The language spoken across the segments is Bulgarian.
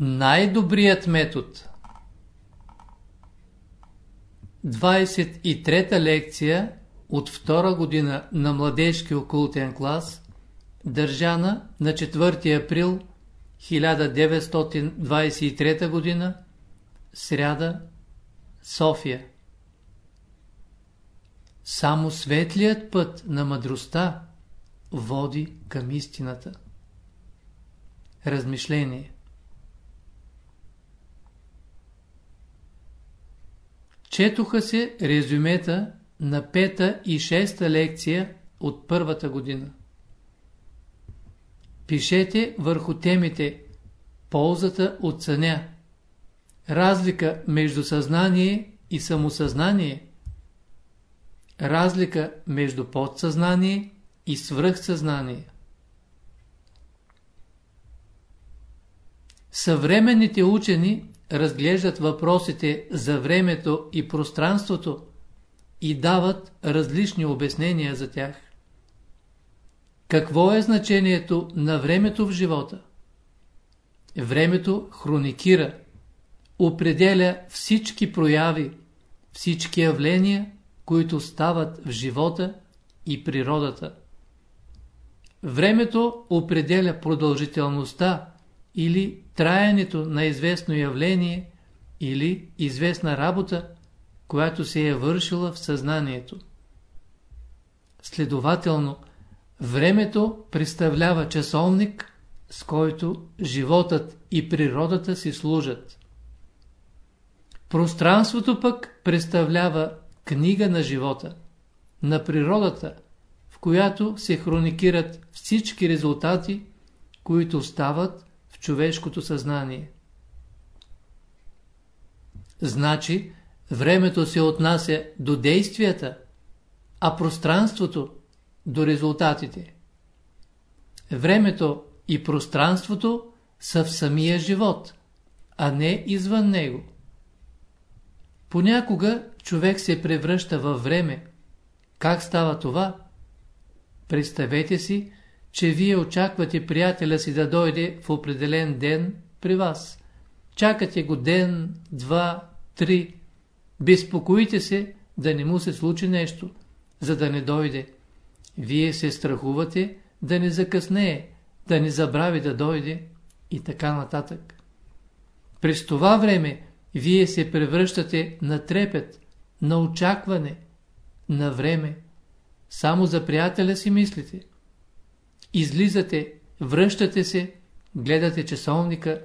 Най-добрият метод 23-та лекция от втора година на младежки окултен клас, държана на 4 април 1923 година, сряда, София. Само светлият път на мъдростта води към истината. Размишление Четоха се резюмета на пета и шеста лекция от първата година. Пишете върху темите Ползата от съня, Разлика между съзнание и самосъзнание, Разлика между подсъзнание и свръхсъзнание. Съвременните учени разглеждат въпросите за времето и пространството и дават различни обяснения за тях. Какво е значението на времето в живота? Времето хроникира, определя всички прояви, всички явления, които стават в живота и природата. Времето определя продължителността или траянето на известно явление или известна работа, която се е вършила в съзнанието. Следователно, времето представлява часовник, с който животът и природата си служат. Пространството пък представлява книга на живота, на природата, в която се хроникират всички резултати, които стават в човешкото съзнание. Значи, времето се отнася до действията, а пространството до резултатите. Времето и пространството са в самия живот, а не извън него. Понякога човек се превръща във време. Как става това? Представете си, че вие очаквате приятеля си да дойде в определен ден при вас. Чакате го ден, два, три. Безпокоите се да не му се случи нещо, за да не дойде. Вие се страхувате да не закъснее, да не забрави да дойде и така нататък. През това време вие се превръщате на трепет, на очакване, на време. Само за приятеля си мислите. Излизате, връщате се, гледате часовника,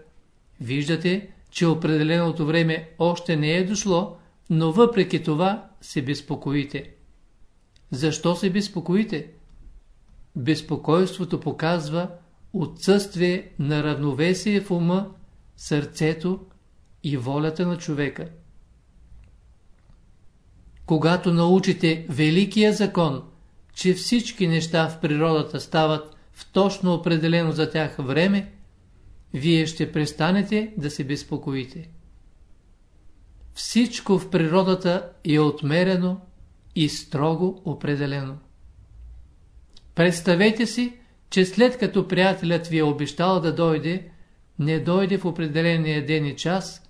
виждате, че определеното време още не е дошло, но въпреки това се безпокоите. Защо се безпокоите? Безпокойството показва отсъствие на равновесие в ума, сърцето и волята на човека. Когато научите великия закон, че всички неща в природата стават в точно определено за тях време, вие ще престанете да се безпокоите. Всичко в природата е отмерено и строго определено. Представете си, че след като приятелят ви е обещал да дойде, не дойде в определения ден и час,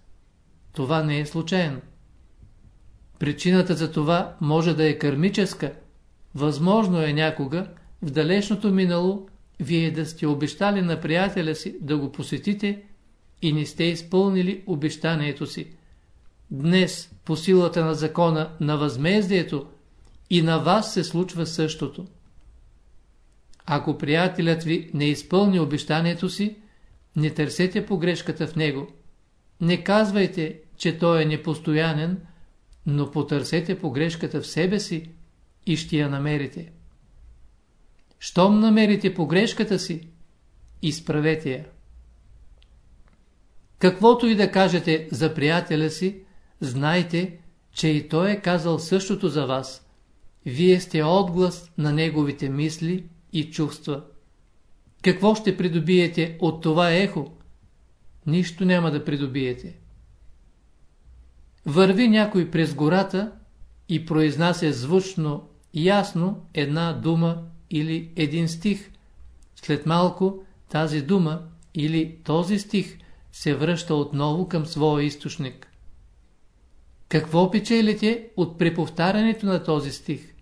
това не е случайно. Причината за това може да е кармическа. Възможно е някога, в далечното минало, вие да сте обещали на приятеля си да го посетите и не сте изпълнили обещанието си. Днес, по силата на закона на възмездието, и на вас се случва същото. Ако приятелят ви не изпълни обещанието си, не търсете погрешката в него. Не казвайте, че той е непостоянен, но потърсете погрешката в себе си и ще я намерите. Щом намерите погрешката си, изправете я. Каквото и да кажете за приятеля си, знайте, че и той е казал същото за вас. Вие сте отглас на неговите мисли и чувства. Какво ще придобиете от това ехо? Нищо няма да придобиете. Върви някой през гората и произнася звучно, ясно една дума или един стих. След малко тази дума или този стих се връща отново към своя източник. Какво печелите от преповтарянето на този стих?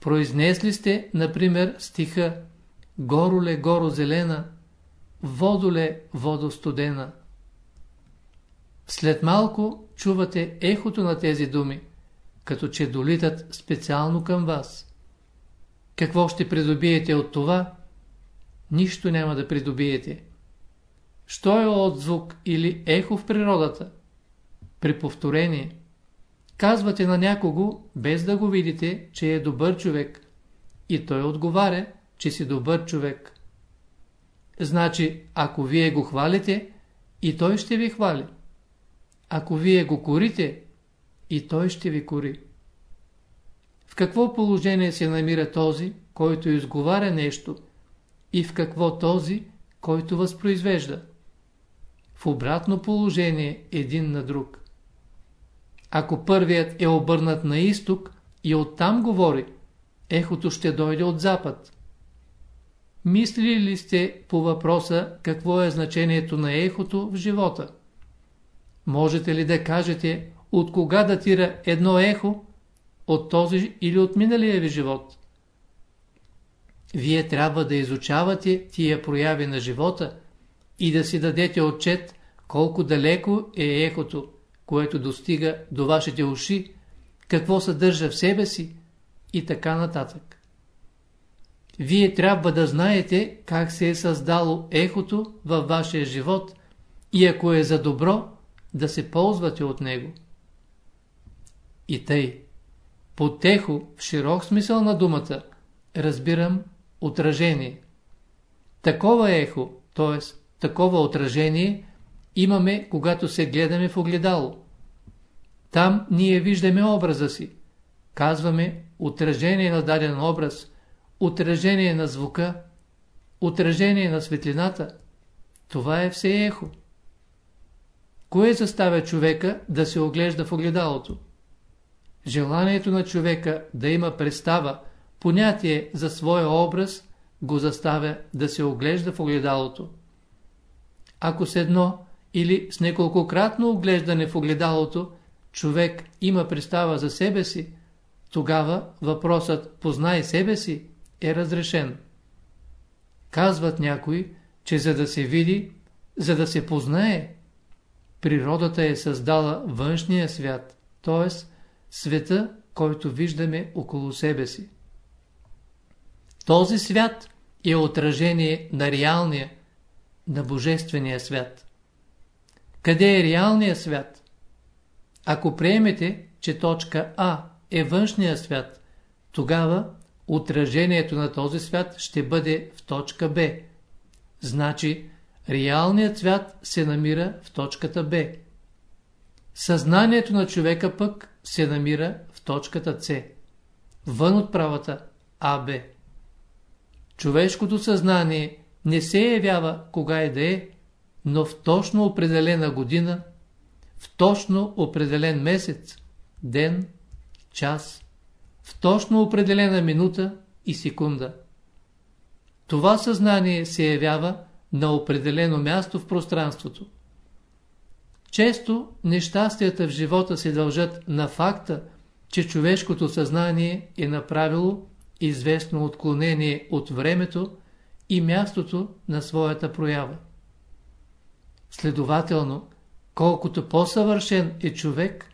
Произнесли сте, например, стиха Гороле, горо зелена, водоле, водо студена. След малко чувате ехото на тези думи, като че долитат специално към вас. Какво ще придобиете от това? Нищо няма да придобиете. Що е отзвук или ехо в природата? При повторение. Казвате на някого, без да го видите, че е добър човек. И той отговаря, че си добър човек. Значи, ако вие го хвалите, и той ще ви хвали. Ако вие го корите, и той ще ви кори. В какво положение се намира този, който изговаря нещо, и в какво този, който възпроизвежда? В обратно положение един на друг. Ако първият е обърнат на изток и оттам говори, ехото ще дойде от запад. Мислили ли сте по въпроса какво е значението на ехото в живота? Можете ли да кажете от кога датира едно ехо? От този или от миналия ви живот? Вие трябва да изучавате тия прояви на живота и да си дадете отчет колко далеко е ехото, което достига до вашите уши, какво съдържа в себе си и така нататък. Вие трябва да знаете как се е създало ехото във вашия живот и ако е за добро, да се ползвате от него. И тъй, под ехо, в широк смисъл на думата, разбирам отражение. Такова ехо, т.е. такова отражение, имаме, когато се гледаме в огледало. Там ние виждаме образа си. Казваме отражение на даден образ, отражение на звука, отражение на светлината. Това е все ехо. Кое заставя човека да се оглежда в огледалото? Желанието на човека да има представа, понятие за своя образ, го заставя да се оглежда в огледалото. Ако с едно или с неколкократно оглеждане в огледалото, човек има представа за себе си, тогава въпросът «познай себе си» е разрешен. Казват някои, че за да се види, за да се познае, природата е създала външния свят, т.е. света, който виждаме около себе си. Този свят е отражение на реалния, на божествения свят. Къде е реалният свят? Ако приемете, че точка А е външния свят, тогава отражението на този свят ще бъде в точка Б. Значи, реалният свят се намира в точката Б. Съзнанието на човека пък се намира в точката С, вън от правата АБ. Човешкото съзнание не се явява кога е да е, но в точно определена година, в точно определен месец, ден, час, в точно определена минута и секунда. Това съзнание се явява на определено място в пространството. Често нещастията в живота се дължат на факта, че човешкото съзнание е направило известно отклонение от времето и мястото на своята проява. Следователно, колкото по-съвършен е човек,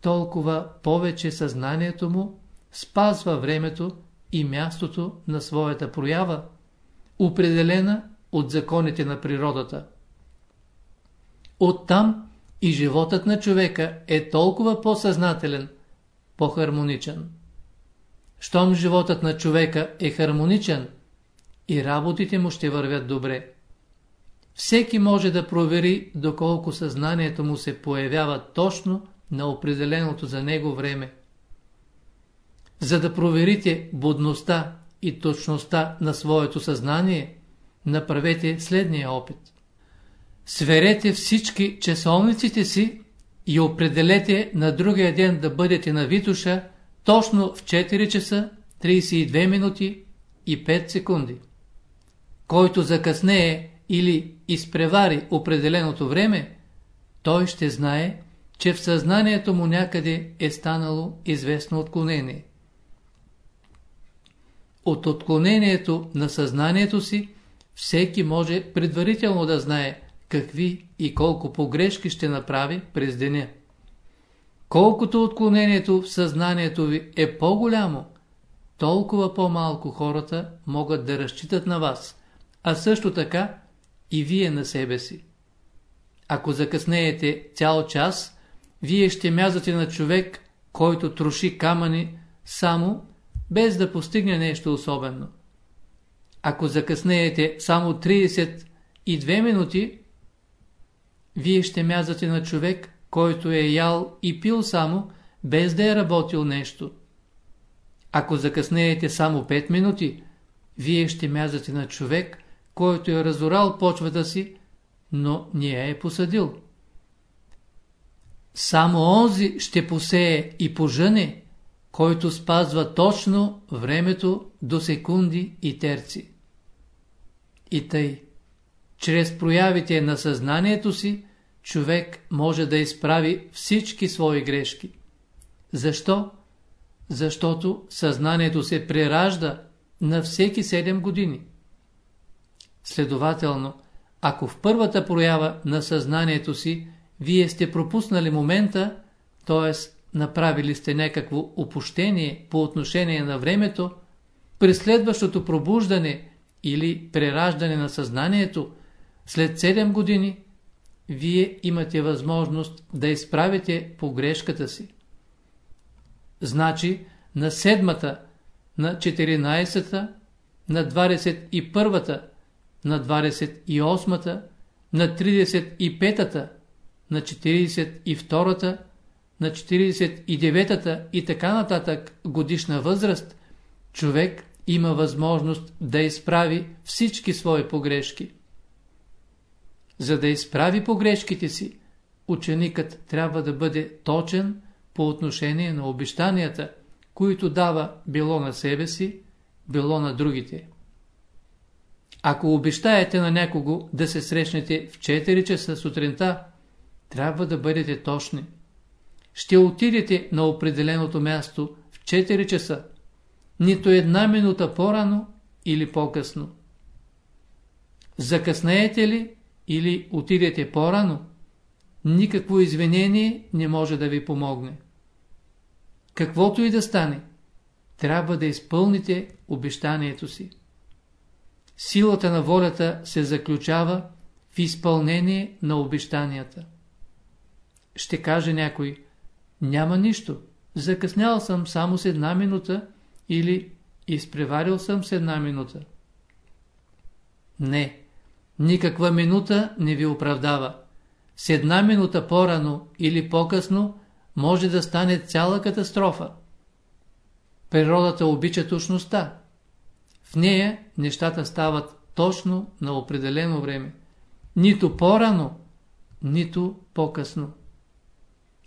толкова повече съзнанието му спазва времето и мястото на своята проява, определена от законите на природата. Оттам и животът на човека е толкова по-съзнателен, по-хармоничен. Щом животът на човека е хармоничен, и работите му ще вървят добре. Всеки може да провери доколко съзнанието му се появява точно на определеното за него време. За да проверите будността и точността на своето съзнание, направете следния опит. Сверете всички часовниците си и определете на другия ден да бъдете на Витуша точно в 4 часа 32 минути и 5 секунди. Който закъснее или изпревари определеното време, той ще знае, че в съзнанието му някъде е станало известно отклонение. От отклонението на съзнанието си всеки може предварително да знае какви и колко погрешки ще направи през деня. Колкото отклонението в съзнанието ви е по-голямо, толкова по-малко хората могат да разчитат на вас, а също така и вие на себе си. Ако закъснеете цял час, вие ще мязате на човек, който троши камъни само без да постигне нещо особено. Ако закъснеете само 32 минути, вие ще мязате на човек, който е ял и пил само, без да е работил нещо. Ако закъснеете само 5 минути, вие ще мязате на човек, който е разорал почвата си, но не я е посадил. Само онзи ще посее и пожъне, който спазва точно времето до секунди и терци. И тъй, чрез проявите на съзнанието си, човек може да изправи всички свои грешки. Защо? Защото съзнанието се преражда на всеки 7 години. Следователно, ако в първата проява на съзнанието си вие сте пропуснали момента, т.е. направили сте някакво опущение по отношение на времето, при следващото пробуждане или прераждане на съзнанието, след 7 години, вие имате възможност да изправите погрешката си. Значи, на седмата, на 14-та, на 21-та, на 28-та, на 35-та, на 42-та, на 49-та и така нататък годишна възраст, човек има възможност да изправи всички свои погрешки. За да изправи погрешките си, ученикът трябва да бъде точен по отношение на обещанията, които дава било на себе си, било на другите. Ако обещаете на някого да се срещнете в 4 часа сутринта, трябва да бъдете точни. Ще отидете на определеното място в 4 часа, нито една минута по-рано или по-късно. Закъснеете ли или отидете по-рано, никакво извинение не може да ви помогне. Каквото и да стане, трябва да изпълните обещанието си. Силата на волята се заключава в изпълнение на обещанията. Ще каже някой, няма нищо, закъснял съм само с една минута или изпреварил съм с една минута. Не, никаква минута не ви оправдава. С една минута по-рано или по-късно може да стане цяла катастрофа. Природата обича точността. В нея нещата стават точно на определено време. Нито по-рано, нито по-късно.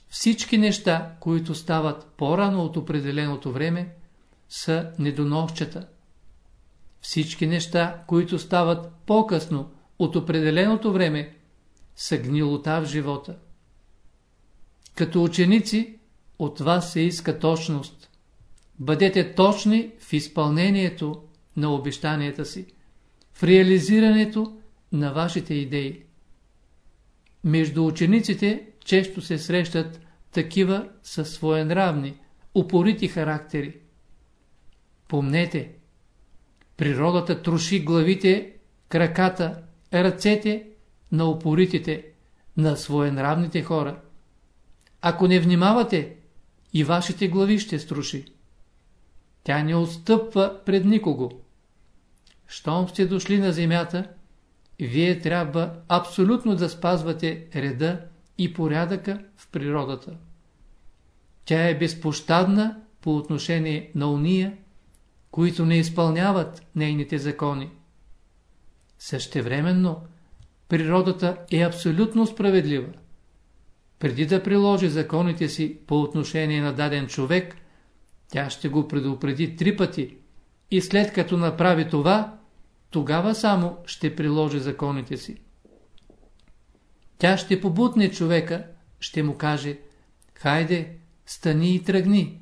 Всички неща, които стават по-рано от определеното време, са недоносчета. Всички неща, които стават по-късно от определеното време, са гнилота в живота. Като ученици, от вас се иска точност. Бъдете точни в изпълнението на обещанията си, в реализирането на вашите идеи. Между учениците често се срещат такива със своенравни, упорити характери. Помнете, природата троши главите, краката, ръцете на упоритите, на своенравните хора. Ако не внимавате, и вашите глави ще струши. Тя не отстъпва пред никого. Щом сте дошли на земята, вие трябва абсолютно да спазвате реда и порядъка в природата. Тя е безпощадна по отношение на уния, които не изпълняват нейните закони. Същевременно, природата е абсолютно справедлива. Преди да приложи законите си по отношение на даден човек, тя ще го предупреди три пъти и след като направи това, тогава само ще приложи законите си. Тя ще побутне човека, ще му каже, хайде, стани и тръгни.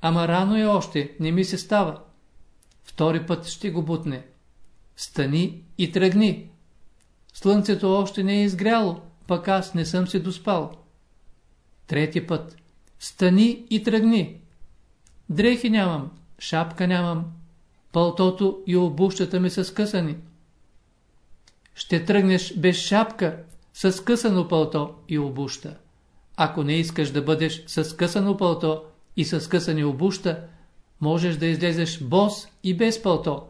Ама рано е още, не ми се става. Втори път ще го бутне. Стани и тръгни. Слънцето още не е изгряло, пък аз не съм се доспал. Трети път. Стани и тръгни. Дрехи нямам, шапка нямам, пълтото и обущата ми са скъсани. Ще тръгнеш без шапка, с късано пълто и обуща. Ако не искаш да бъдеш с късано пълто и с късани обуща, можеш да излезеш бос и без пълто.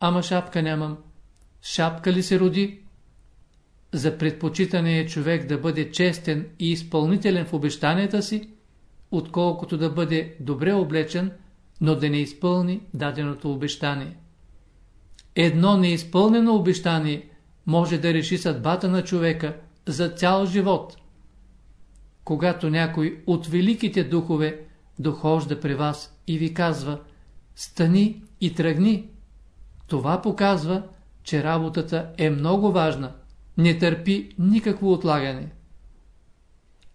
Ама шапка нямам. Шапка ли се роди? За предпочитане е човек да бъде честен и изпълнителен в обещанията си, отколкото да бъде добре облечен, но да не изпълни даденото обещание. Едно неизпълнено обещание може да реши съдбата на човека за цял живот. Когато някой от великите духове дохожда при вас и ви казва «Стани и тръгни», това показва, че работата е много важна, не търпи никакво отлагане.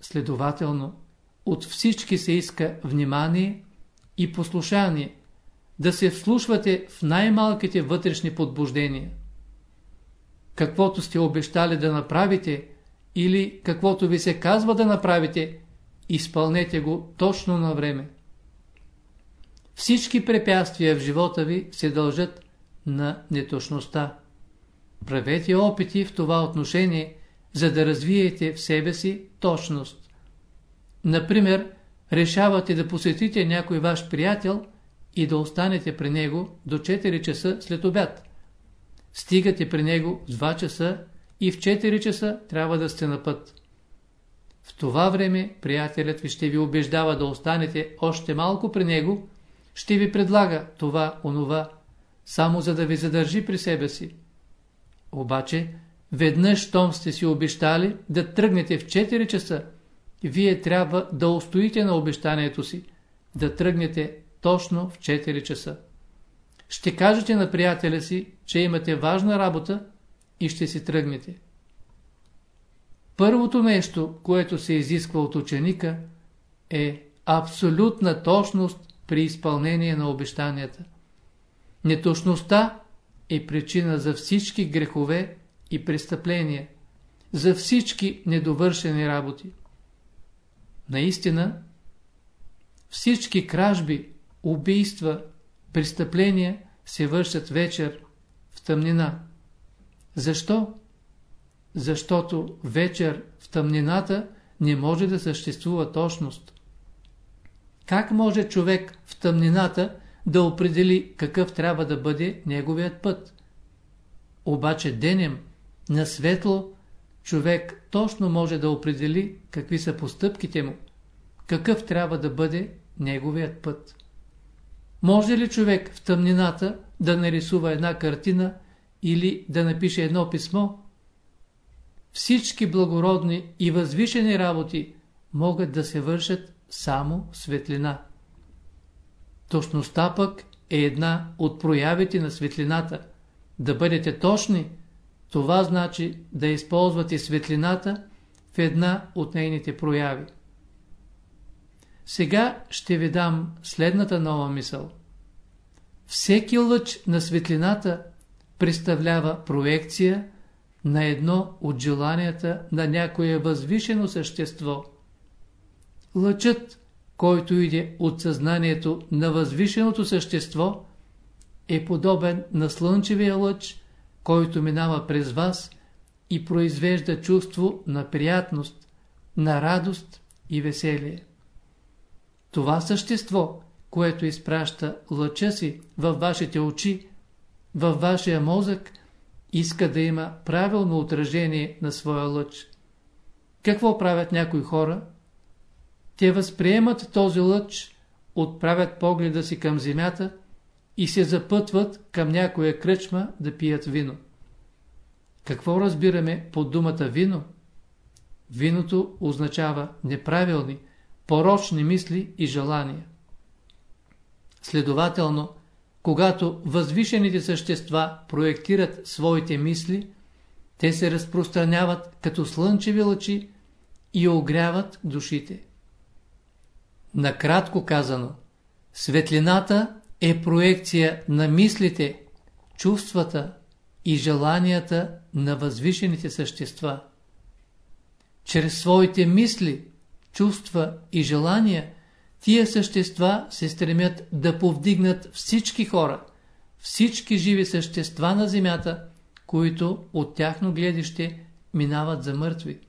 Следователно, от всички се иска внимание и послушание, да се вслушвате в най-малките вътрешни подбуждения. Каквото сте обещали да направите или каквото ви се казва да направите, изпълнете го точно на време. Всички препятствия в живота ви се дължат на неточността. Правете опити в това отношение, за да развиете в себе си точност. Например, решавате да посетите някой ваш приятел и да останете при него до 4 часа след обяд. Стигате при него в 2 часа и в 4 часа трябва да сте на път. В това време приятелят ви ще ви убеждава да останете още малко при него, ще ви предлага това, онова, само за да ви задържи при себе си. Обаче, веднъж, щом сте си обещали да тръгнете в 4 часа, вие трябва да устоите на обещанието си, да тръгнете точно в 4 часа. Ще кажете на приятеля си, че имате важна работа и ще си тръгнете. Първото нещо, което се изисква от ученика, е абсолютна точност при изпълнение на обещанията. Неточността е причина за всички грехове и престъпления, за всички недовършени работи. Наистина, всички кражби, убийства, престъпления се вършат вечер в тъмнина. Защо? Защото вечер в тъмнината не може да съществува точност. Как може човек в тъмнината да определи какъв трябва да бъде неговият път? Обаче денем, на светло, човек точно може да определи какви са постъпките му, какъв трябва да бъде неговият път. Може ли човек в тъмнината да нарисува една картина или да напише едно писмо? Всички благородни и възвишени работи могат да се вършат само светлина. Точността пък е една от проявите на светлината. Да бъдете точни, това значи да използвате светлината в една от нейните прояви. Сега ще ви дам следната нова мисъл. Всеки лъч на светлината представлява проекция на едно от желанията на някое възвишено същество. Лъчът, който иде от съзнанието на възвишеното същество, е подобен на слънчевия лъч, който минава през вас и произвежда чувство на приятност, на радост и веселие. Това същество, което изпраща лъча си във вашите очи, във вашия мозък, иска да има правилно отражение на своя лъч. Какво правят някои хора? Те възприемат този лъч, отправят погледа си към земята и се запътват към някоя кръчма да пият вино. Какво разбираме под думата вино? Виното означава неправилни, порочни мисли и желания. Следователно, когато възвишените същества проектират своите мисли, те се разпространяват като слънчеви лъчи и огряват душите. Накратко казано, светлината е проекция на мислите, чувствата и желанията на възвишените същества. Чрез своите мисли, чувства и желания, тия същества се стремят да повдигнат всички хора, всички живи същества на земята, които от тяхно гледище минават за мъртви.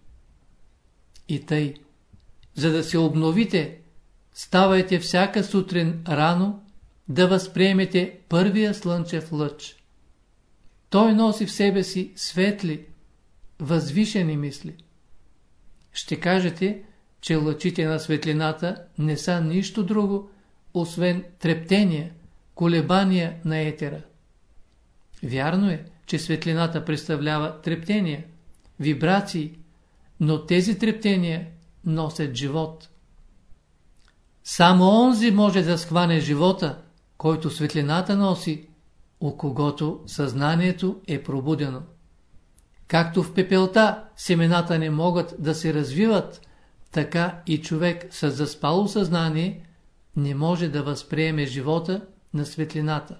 И тъй, за да се обновите, ставайте всяка сутрин рано да възприемете първия слънчев лъч. Той носи в себе си светли, възвишени мисли. Ще кажете, че лъчите на светлината не са нищо друго, освен трептения, колебания на етера. Вярно е, че светлината представлява трептения, вибрации, но тези трептения носят живот. Само онзи може да схване живота, който светлината носи, у когото съзнанието е пробудено. Както в пепелта семената не могат да се развиват, така и човек с заспало съзнание не може да възприеме живота на светлината.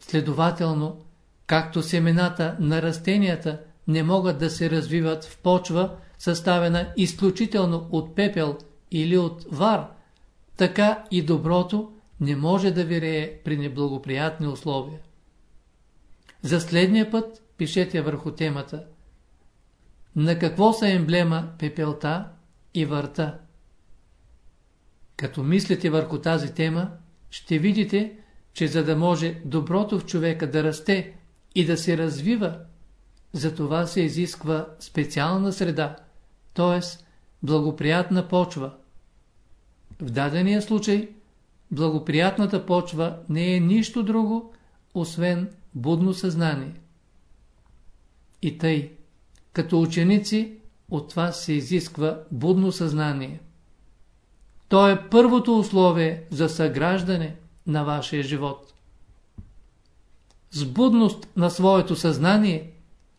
Следователно, както семената на растенията не могат да се развиват в почва, съставена изключително от пепел или от вар, така и доброто не може да вирее при неблагоприятни условия. За следния път пишете върху темата На какво са емблема пепелта и върта? Като мислите върху тази тема, ще видите, че за да може доброто в човека да расте и да се развива, за това се изисква специална среда, т.е. благоприятна почва. В дадения случай благоприятната почва не е нищо друго, освен будно съзнание. И тъй, като ученици, от вас се изисква будно съзнание. То е първото условие за съграждане на вашия живот. С будност на своето съзнание,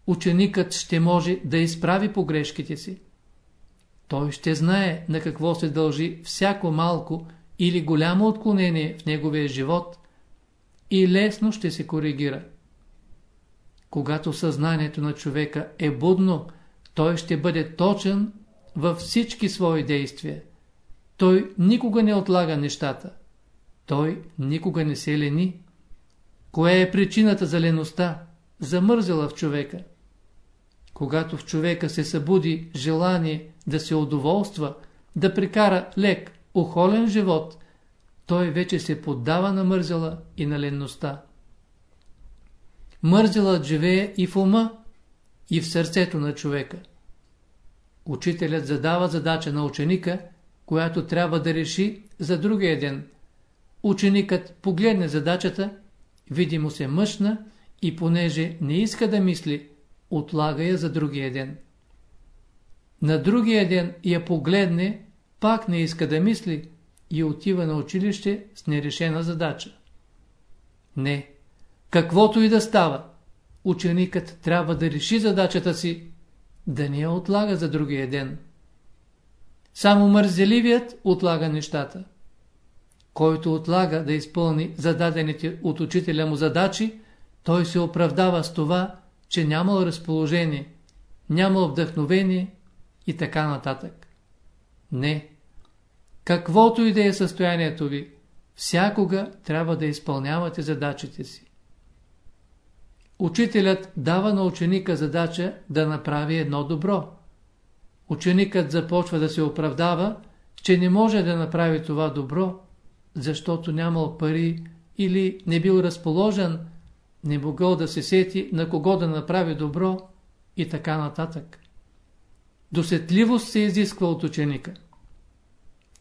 ученикът ще може да изправи погрешките си. Той ще знае на какво се дължи всяко малко или голямо отклонение в неговия живот и лесно ще се коригира. Когато съзнанието на човека е будно, той ще бъде точен във всички свои действия. Той никога не отлага нещата. Той никога не се лени. Коя е причината за леността, замързела в човека? Когато в човека се събуди желание да се удоволства, да прекара лек, охолен живот, той вече се поддава на мързела и на ленността. Мързелът живее и в ума, и в сърцето на човека. Учителят задава задача на ученика, която трябва да реши за другия ден. Ученикът погледне задачата, види му се мъжна и понеже не иска да мисли, отлага я за другия ден. На другия ден я погледне, пак не иска да мисли и отива на училище с нерешена задача. Не, каквото и да става, ученикът трябва да реши задачата си, да не я отлага за другия ден. Само мързеливият отлага нещата. Който отлага да изпълни зададените от учителя му задачи, той се оправдава с това, че нямал разположение, нямал вдъхновение и така нататък. Не. Каквото и да е състоянието ви, всякога трябва да изпълнявате задачите си. Учителят дава на ученика задача да направи едно добро. Ученикът започва да се оправдава, че не може да направи това добро, защото нямал пари или не бил разположен, не могъл да се сети на кого да направи добро и така нататък. Досетливост се изисква от ученика.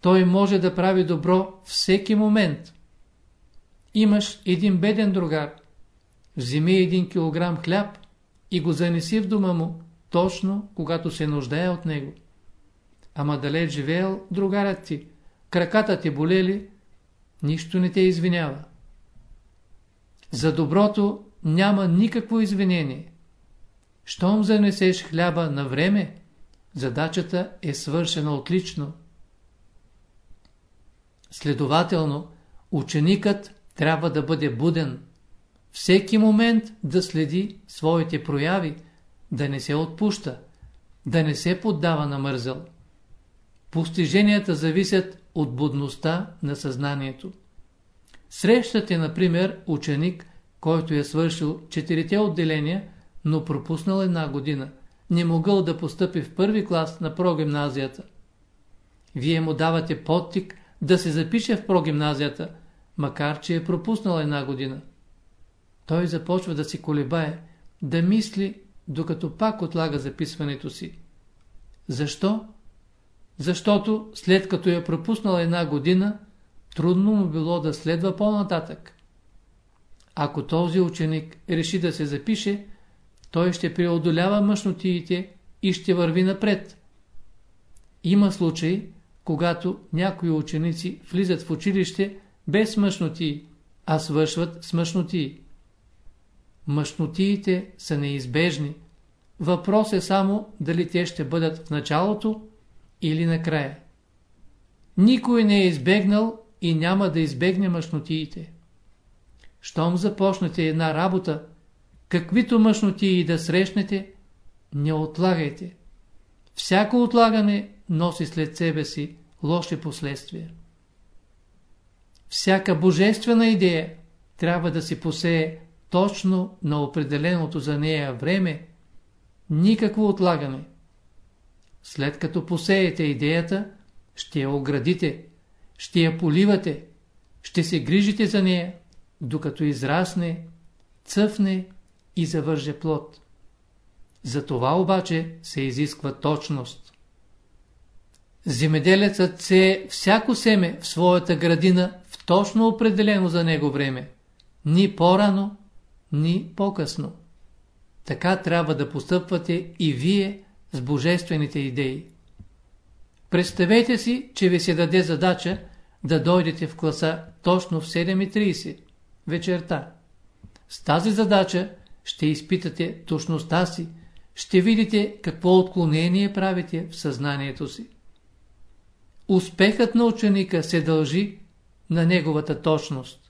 Той може да прави добро всеки момент. Имаш един беден другар. Вземи един килограм хляб и го занеси в дома му, точно когато се нуждае от него. Ама далеч живеел другарят ти, краката ти болели, нищо не те извинява. За доброто няма никакво извинение. Щом занесеш хляба на време, задачата е свършена отлично. Следователно, ученикът трябва да бъде буден, всеки момент да следи своите прояви, да не се отпуща, да не се поддава на мързъл. Постиженията зависят от будността на съзнанието. Срещате, например, ученик, който е свършил четирите отделения, но пропуснал една година, не могъл да постъпи в първи клас на прогимназията. Вие му давате подтик да се запише в прогимназията, макар че е пропуснал една година. Той започва да си колебае, да мисли, докато пак отлага записването си. Защо? Защото след като е пропуснал една година, трудно му било да следва по-нататък. Ако този ученик реши да се запише, той ще преодолява мъжнотиите и ще върви напред. Има случаи, когато някои ученици влизат в училище без мъжнотии, а свършват с мъжнотии. Мъжнотиите са неизбежни. Въпрос е само дали те ще бъдат в началото или накрая. Никой не е избегнал и няма да избегне мъжнотиите. Щом започнете една работа, каквито мъжнотии да срещнете, не отлагайте. Всяко отлагане носи след себе си лоши последствия. Всяка божествена идея трябва да се посее точно на определеното за нея време, никакво отлагане. След като посеете идеята, ще я оградите, ще я поливате, ще се грижите за нея, докато израсне, цъфне и завърже плод. За това обаче се изисква точност. Земеделецът се всяко семе в своята градина в точно определено за него време. Ни по-рано, ни по-късно. Така трябва да постъпвате и вие с божествените идеи. Представете си, че ви се даде задача да дойдете в класа точно в 7.30 вечерта. С тази задача ще изпитате точността си, ще видите какво отклонение правите в съзнанието си. Успехът на ученика се дължи на неговата точност.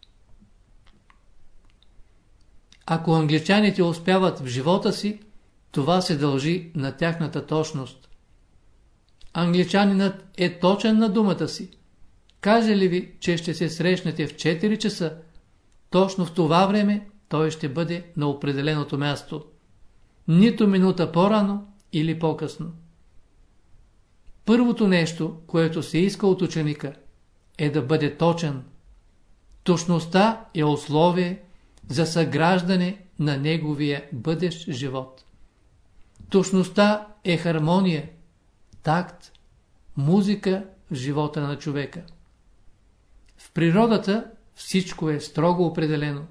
Ако англичаните успяват в живота си, това се дължи на тяхната точност. Англичанинът е точен на думата си. Каже ли ви, че ще се срещнете в 4 часа, точно в това време той ще бъде на определеното място. Нито минута по-рано или по-късно. Първото нещо, което се иска от ученика, е да бъде точен. Точността е условие за съграждане на неговия бъдещ живот. Точността е хармония, такт, музика в живота на човека. В природата всичко е строго определено.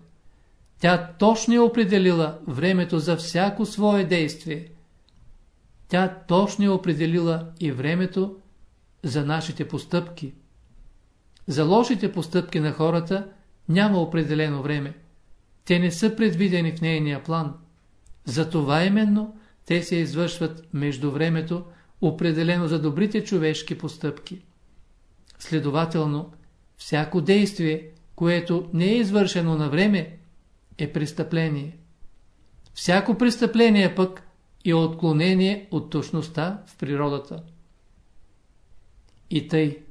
Тя точно е определила времето за всяко свое действие. Тя точно е определила и времето за нашите постъпки. За лошите постъпки на хората няма определено време. Те не са предвидени в нейния план. Затова именно те се извършват между времето, определено за добрите човешки постъпки. Следователно, всяко действие, което не е извършено на време, е престъпление. Всяко престъпление пък е отклонение от точността в природата. И тъй.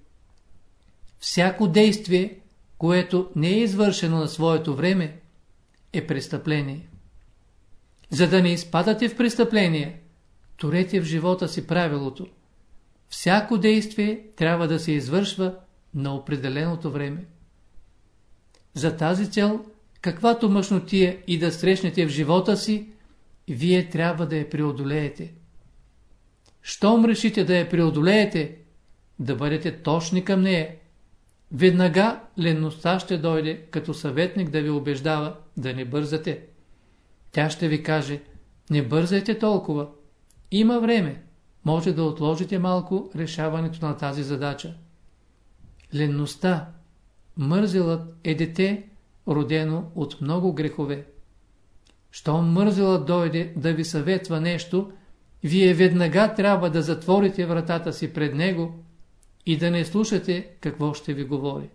Всяко действие, което не е извършено на своето време, е престъпление. За да не изпадате в престъпление, турете в живота си правилото. Всяко действие трябва да се извършва на определеното време. За тази цел, каквато мъжнотия и да срещнете в живота си, вие трябва да я преодолеете. Щом решите да я преодолеете, да бъдете точни към нея, веднага ленността ще дойде като съветник да ви убеждава да не бързате. Тя ще ви каже, не бързайте толкова, има време, може да отложите малко решаването на тази задача. Ленността, мързелът е дете, родено от много грехове. Щом мързелът дойде да ви съветва нещо, вие веднага трябва да затворите вратата си пред него и да не слушате какво ще ви говори.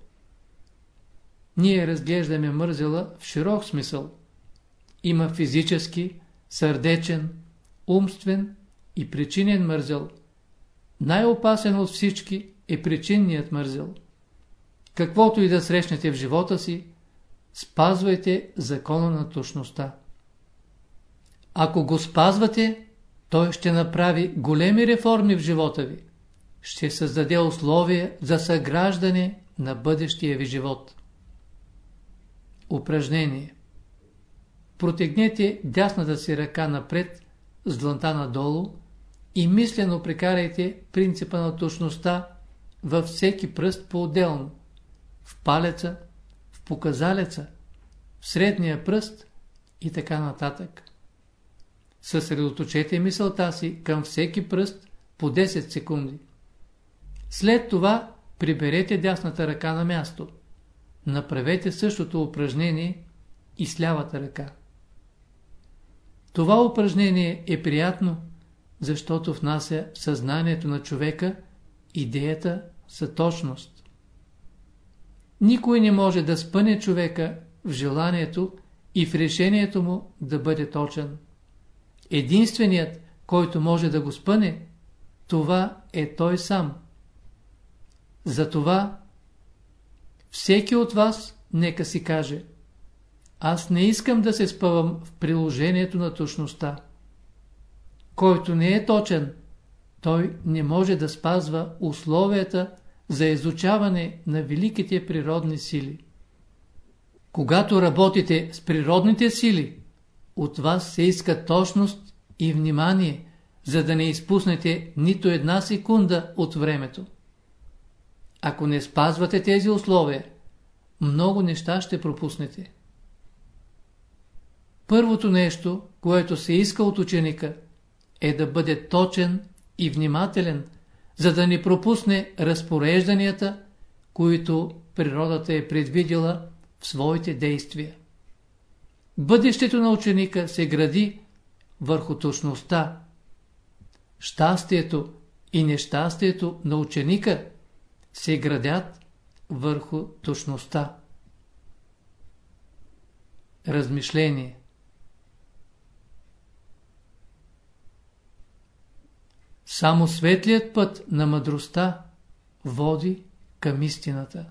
Ние разглеждаме мързела в широк смисъл. Има физически, сърдечен, умствен и причинен мързел. Най-опасен от всички е причинният мързел. Каквото и да срещнете в живота си, спазвайте закона на точността. Ако го спазвате, той ще направи големи реформи в живота ви. Ще създаде условия за съграждане на бъдещия ви живот. Упражнение Протегнете дясната си ръка напред, с дланта надолу и мислено прекарайте принципа на точността във всеки пръст по-отделно. В палеца, показалеца, средния пръст и така нататък. Съсредоточете мисълта си към всеки пръст по 10 секунди. След това приберете дясната ръка на място. Направете същото упражнение и с лявата ръка. Това упражнение е приятно, защото внася в съзнанието на човека идеята за точност. Никой не може да спъне човека в желанието и в решението му да бъде точен. Единственият, който може да го спъне, това е той сам. Затова всеки от вас нека си каже Аз не искам да се спъвам в приложението на точността. Който не е точен, той не може да спазва условията за изучаване на великите природни сили. Когато работите с природните сили, от вас се иска точност и внимание, за да не изпуснете нито една секунда от времето. Ако не спазвате тези условия, много неща ще пропуснете. Първото нещо, което се иска от ученика, е да бъде точен и внимателен, за да не пропусне разпорежданията, които природата е предвидела в своите действия. Бъдещето на ученика се гради върху точността. Щастието и нещастието на ученика се градят върху точността. Размишление Само светлият път на мъдростта води към истината.